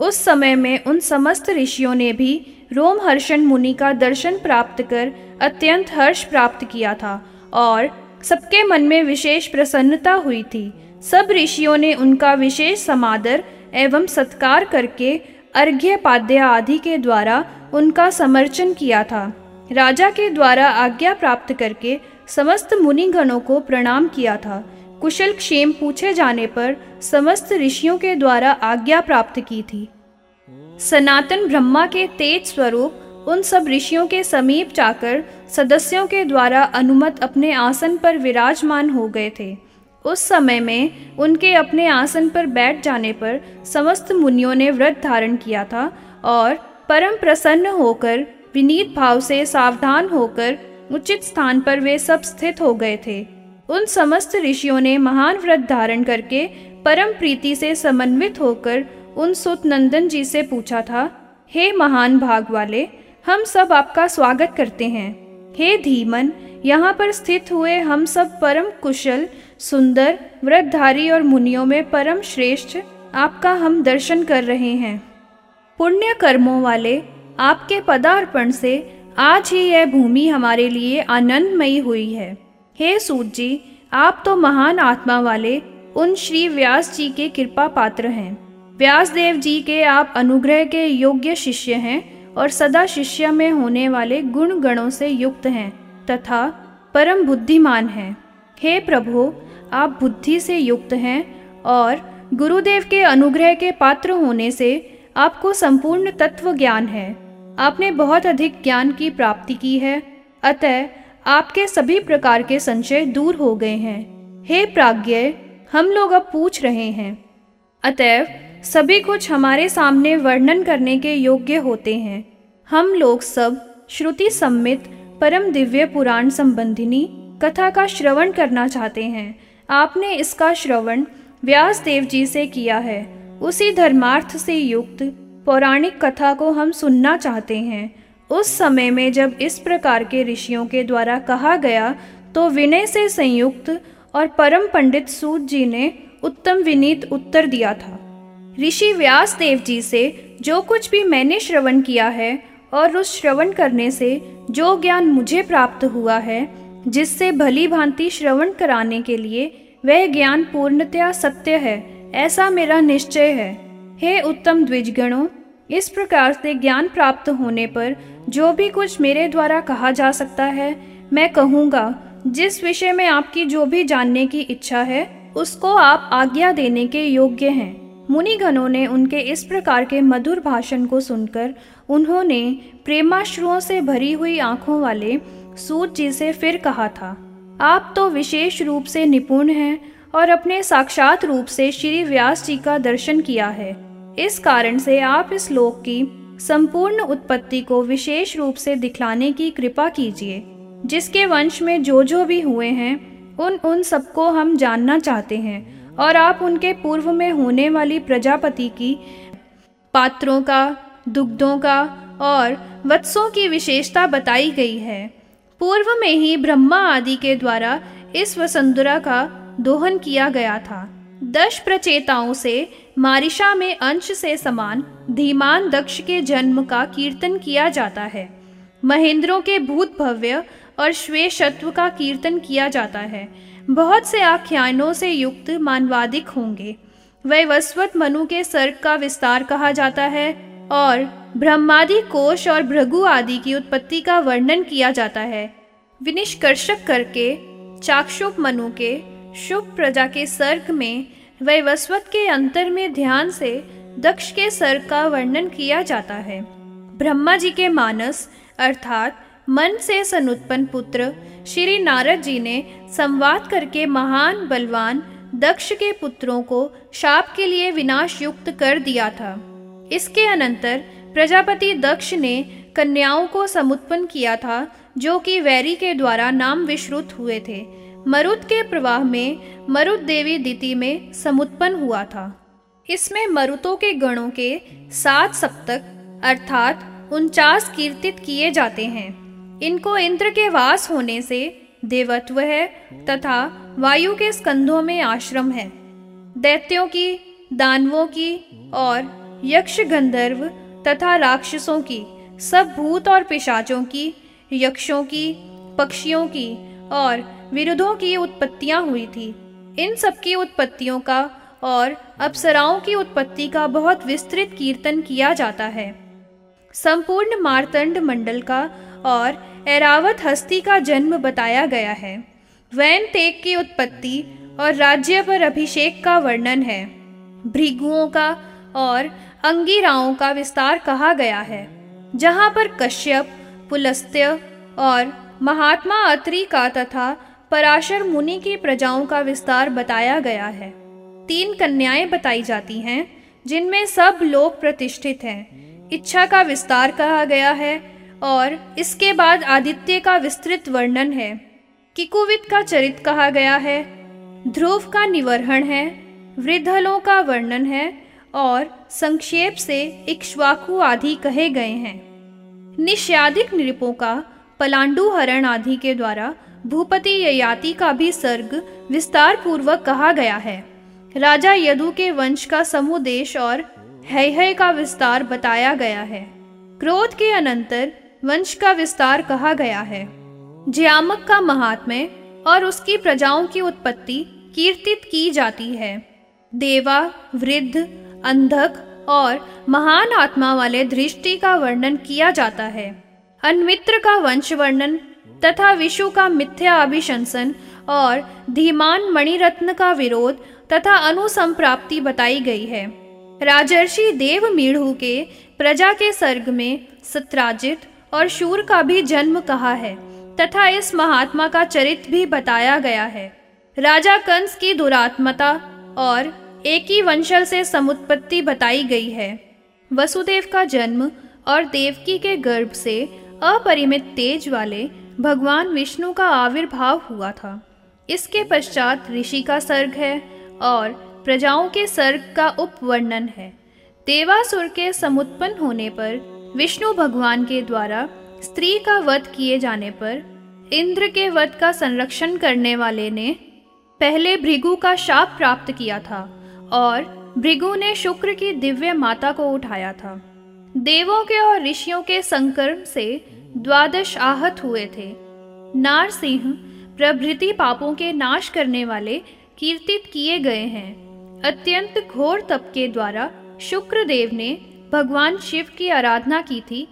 उस समय में उन समस्त ऋषियों ने भी रोमहर्षण मुनि का दर्शन प्राप्त कर अत्यंत हर्ष प्राप्त किया था और सबके मन में विशेष प्रसन्नता हुई थी। सब ऋषियों ने उनका विशेष समादर एवं सत्कार करके अर्घ्य पाद्य आदि के द्वारा उनका समर्चन किया था। राजा के द्वारा आज्ञा प्राप्त करके समस्त मुनिगणों को प्रणाम किया था। कुशल क्षेम पूछे जाने पर समस्त ऋषियों के द्वारा आज्ञा प्राप्त की थी। सनातन ब्रह्मा के तेज स्वरूप उन सब ऋषियों के समीप जाकर सदस्यों के द्वारा अनुमत अपने आसन पर विराजमान हो गए थे। उस समय में उनके अपने आसन पर बैठ जाने पर समस्त मुनियों ने व्रत धारण किया था और परम प्रसन्न होकर, विनीत भाव से सावधान होकर, उचित स्थान पर वे सब स्थित हो गए थे। उन समस्त ऋषियों ने महान व्रत धारण करके परम प्रीति से समन्वित होकर उन सुत नंदन जी से पूछा था, हे महान भाग वाले, हम सब आपका स्वागत करते हैं। हे धीमन, यहाँ पर स्थित हुए हम सब परम कुशल, सुंदर, व्रतधारी और मुनियों में परम श्रेष्ठ, आपका हम दर्शन कर रहे हैं। पुण्य कर्मों वाले, आपके पदार्पण से आज ही यह भूमि हमारे लिए आनंदमयी हुई है। हे सूत जी, आप तो महान आत्मा वाले उन श्री व्यास जी के कृपा पात्र हैं। व्यास देव जी के आप अनुग्रह के योग्य शिष्य हैं और सदा शिष्य में होने वाले गुण गणों से युक्त हैं तथा परम बुद्धिमान हैं। हे प्रभु, आप बुद्धि से युक्त हैं और गुरुदेव के अनुग्रह के पात्र होने से आपको संपूर्ण तत्व ज्ञान है। आपने बहुत अधिक ज्ञान की प्राप्ति की है। अतः आपके सभी प्रकार के संशय दूर हो गए हैं। हे प्राज्ञ, हम लोग अब पूछ रहे हैं। अतएव, सभी कुछ हमारे सामने वर्णन करने के योग्य होते हैं। हम लोग सब श्रुति सम्मित परम दिव्य पुराण संबंधिनी कथा का श्रवण करना चाहते हैं। आपने इसका श्रवण व्यास देव जी से किया है। उसी धर्मार्थ से युक्त पौराणिक कथा को हम सुनना चाहते हैं। उस समय में जब इस प्रकार के ऋषियों के द्वारा कहा गया तो विनय से संयुक्त और परम पंडित सूत जी ने उत्तम विनीत उत्तर दिया था। ऋषि व्यास देव जी से जो कुछ भी मैंने श्रवण किया है और उस श्रवण करने से जो ज्ञान मुझे प्राप्त हुआ है, जिससे भली भांति श्रवण कराने के लिए वह ज्ञान पूर्णतया सत्य है, ऐसा मेरा निश्चय है। हे उत्तम द्विजगणों इस प्रकार से ज्ञान प्राप्त होने पर जो भी कुछ मेरे द्वारा कहा जा सकता है, मैं कहूँगा, जिस विषय में आपकी जो भी जानने की इच्छा है, उसको आप आज्ञा देने के योग्य हैं। मुनिगणों ने उनके इस प्रकार के मधुर भाषण को सुनकर उन्होंने प्रेमाश्रुओं से भरी हुई आँखों वाले सूत जी से फिर कहा था, आप तो विशेष रूप से निपुण हैं और अपने साक्षात रूप से श्री व्यास जी का दर्शन किया है। इस कारण से आप इस लोक की संपूर्ण उत्पत्ति को विशेष रूप से दिखलाने की कृपा कीजिए। जिसके वंश में जो जो भी हुए हैं, उन उन सबको हम जानना चाहते हैं और आप उनके पूर्व में होने वाली प्रजापति की पात्रों का, दुग्धों का और वत्सों की विशेषता बताई गई है। पूर्व में ही ब्रह्मा आदि के द्वारा इस वसुंधरा का दोहन किया गया था। दश प्रचेताओं से मारिशा में अंश से समान धीमान दक्ष के जन्म का कीर्तन किया जाता है। महेंद्रों के भूत भव्य और श्वेशत्व का कीर्तन किया जाता है। बहुत से आख्यानों से युक्त मानवादिक होंगे। वैवस्वत मनु के सर्ग का विस्तार कहा जाता है और ब्रह्मादि कोश और भृगु आदि की उत्पत्ति का वर्णन किया जाता है। विनिष्कर्षक करके चाक्षुप मनु के शुभ प्रजा के सर्ग में वैवस्वत के अंतर में ध्यान से दक्ष के सर्ग का वर्णन किया जाता है। ब्रह्मा जी के मानस, अर्थात मन से सनुत्पन्न पुत्र, श्री नारद जी ने संवाद करके महान बलवान दक्ष के पुत्रों को शाप के लिए विनाश युक्त कर दिया था। इसके अनंतर प्रजापति दक्ष ने कन्याओं को समुत्पन्न किया था, जो कि वैरी के द्वारा नाम विश्रुत हुए थे। मरुत के प्रवाह में मरुत देवी दिति में समुत्पन्न हुआ था। इसमें मरुतों के गणों के सात सप्तक, अर्थात उनचास कीर्तित किए जाते हैं। इनको इंद्र के वास होने से देवत्व है तथा वायु के स्कंधों में आश्रम है। दैत्यों की, दानवों की और यक्ष गंधर्व तथा राक्षसों की, सब भूत और पिशाचों की, यक्षों की, पक्षियों की और विरुद्धों की उत्पत्तियाँ हुई थी। इन सबकी उत्पत्तियों का और अप्सराओं की उत्पत्ति का बहुत विस्तृत कीर्तन किया जाता है। संपूर्ण मारतंड मंडल का और एरावत हस्ती का जन्म बताया गया है। वैन तेग की उत्पत्ति और राज्य पर अभिषेक का वर्णन है। भृगुओं का और अंगिराओं का विस्तार कहा गया है, जहाँ पर कश्यप, पुलस्त्य और महात्मा अत्रि का तथा पराशर मुनि की प्रजाओं का विस्तार बताया गया है। तीन कन्याएँ बताई जाती हैं, जिनमें सब लोग प्रतिष्ठित हैं। इच्छा का विस्तार कहा गया है और इसके बाद आदित्य का विस्तृत वर्णन है। किकुवित का चरित कहा गया है, ध्रुव का निवर्हण है, वृद्धलों का वर्णन है और संक्षेप से इक्ष्वाकु आदि कहे गए हैं। निष्यादिक नृपों का पलांडु हरण आदि के द्वारा भूपति ययाति का भी सर्ग विस्तार पूर्वक कहा गया है। राजा यदु के वंश का समुदेश और है का विस्तार बताया गया है। क्रोध के अनंतर वंश का विस्तार कहा गया है। ज्यामक का महात्म्य और उसकी प्रजाओं की उत्पत्ति कीर्तित की जाती है। देवा, वृद्ध, अंधक और महान आत्मा वाले दृष्टि का वर्णन किया जाता है। अनमित्र का वंश वर्णन तथा विशु का मिथ्या अभिशंसन और धीमान मणिरत्न का विरोध तथा अनुसंप्राप्ति बताई गई है। राजर्षि देव मीढ़ू के प्रजा के सर्ग में सत्राजित और शूर का भी जन्म कहा है तथा इस महात्मा का चरित्र भी बताया गया है। राजा कंस की दुरात्मता और एक ही वंशल से समुत्पत्ति बताई गई है। वसुदेव का जन्म और देवकी के गर्भ से अपरिमित तेज वाले भगवान विष्णु का आविर्भाव हुआ था। इसके पश्चात ऋषि का सर्ग है और प्रजाओं के सर्ग का उपवर्णन है। देवासुर के समुत्पन्न होने पर विष्णु भगवान के द्वारा स्त्री का वध किए जाने पर इंद्र के वध का संरक्षण करने वाले ने पहले भृगु का शाप प्राप्त किया था और भृगु ने शुक्र की दिव्य माता को उठाया था। देवों के और ऋषियों के संकर्म से द्वादश आहत हुए थे। नार सिंह प्रभृति पापों के नाश करने वाले कीर्तित किए गए हैं। अत्यंत घोर तप के द्वारा शुक्र देव ने भगवान शिव की आराधना की थी।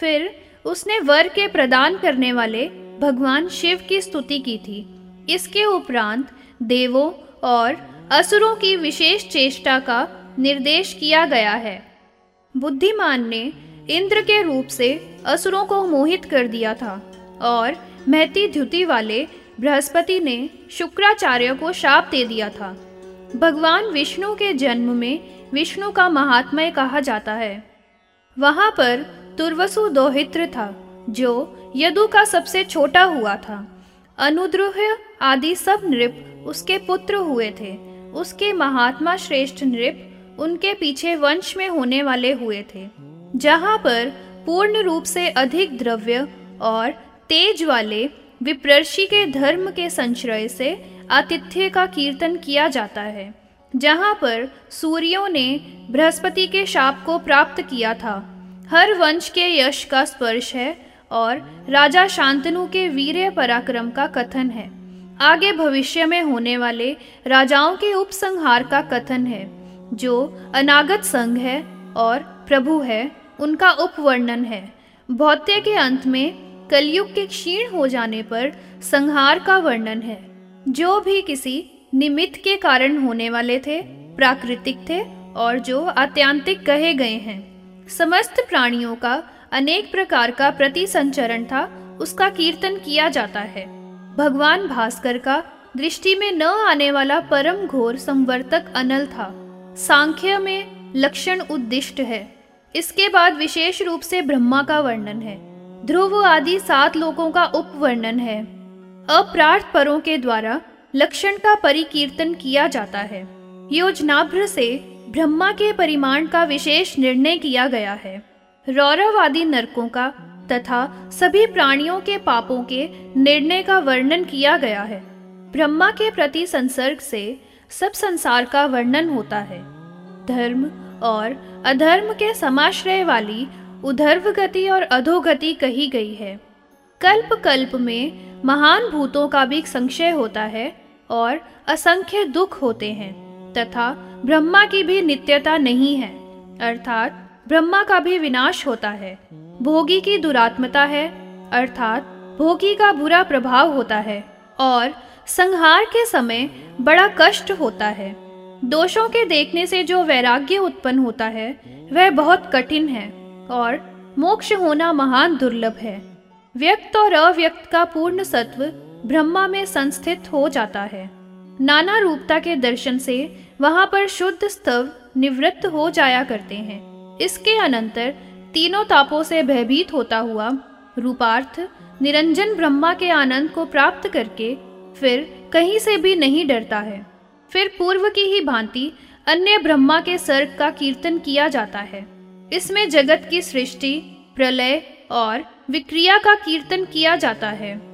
फिर उसने वर के प्रदान करने वाले भगवान शिव की स्तुति की थी। इसके उपरांत देवों और असुरों की विशेष चेष्टा का निर्देश किया गया है। बुद्धिमान ने इंद्र के रूप से असुरों को मोहित कर दिया था और महती ध्युति वाले बृहस्पति ने शुक्राचार्य को शाप दे दिया था। भगवान विष्णु के जन्म में विष्णु का महात्मय कहा जाता है। वहाँ पर तुर्वसु दोहित्र था, जो यदु का सबसे छोटा हुआ था। अनुद्रोह आदि सब नृप उसके पुत्र हुए थे। उसके महात्मा श्रेष्ठ नृप उनके पीछे वंश में होने वाले हुए थे, जहाँ पर पूर्ण रूप से अधिक द्रव्य और तेज वाले विप्रर्षि के धर्म के संश्रय से आतिथ्य का कीर्तन किया जाता है, जहाँ पर सूर्यों ने बृहस्पति के शाप को प्राप्त किया था। हर वंश के यश का स्पर्श है और राजा शांतनु के वीर पराक्रम का कथन है। आगे भविष्य में होने वाले राजाओं के उपसंहार का कथन है। जो अनागत संघ है और प्रभु है, उनका उपवर्णन है। भौत्य के अंत में कलयुग के क्षीण हो जाने पर संहार का वर्णन है। जो भी किसी निमित्त के कारण होने वाले थे, प्राकृतिक थे और जो आत्यांतिक कहे गए हैं। समस्त प्राणियों का अनेक प्रकार का प्रति संचरण था, उसका कीर्तन किया जाता है। भगवान भास्कर का दृष्टि में न आने वाला परम घोर संवर्तक अनल था। सांख्य में लक्षण उद्दिष्ट है। इसके बाद विशेष रूप से ब्रह्मा का वर्णन है। ध्रुव आदि सात लोगों का उपवर्णन है। अप्रार्थ परों के द्वारा लक्षण का परिकीर्तन किया जाता है। योजनाभ्र से ब्रह्मा के परिमाण का विशेष निर्णय किया गया है। रौरव आदि नरकों का तथा सभी प्राणियों के पापों के निर्णय का वर्णन किया गया है। ब्रह्मा के प्रति संसर्ग से सब संसार का वर्णन होता है। धर्म और अधर्म के समाश्रय वाली उधर्व गति और अधोगति कही गई है। कल्प कल्प में महान भूतों का भी संशय होता है और असंख्य दुख होते हैं, तथा ब्रह्मा की भी नित्यता नहीं है, अर्थात ब्रह्मा का भी विनाश होता है। भोगी की दुरात्मता है, अर्थात भोगी का बुरा प्रभाव होता है, और संहार के समय बड़ा कष्ट होता है। दोषों के देखने से जो वैराग्य उत्पन्न होता है, वह बहुत कठिन है और मोक्ष होना महान दुर्लभ है। व्यक्त और अव्यक्त का पूर्ण सत्व ब्रह्मा में संस्थित हो जाता है। नाना रूपता के दर्शन से वहाँ पर शुद्ध स्तव निवृत्त हो जाया करते हैं। इसके अनंतर तीनों तापों से भयभीत होता हुआ रूपार्थ निरंजन ब्रह्मा के आनंद को प्राप्त करके फिर कहीं से भी नहीं डरता है। फिर पूर्व की ही भांति अन्य ब्रह्मा के सर्ग का कीर्तन किया जाता है। इसमें जगत की सृष्टि, प्रलय और विक्रिया का कीर्तन किया जाता है।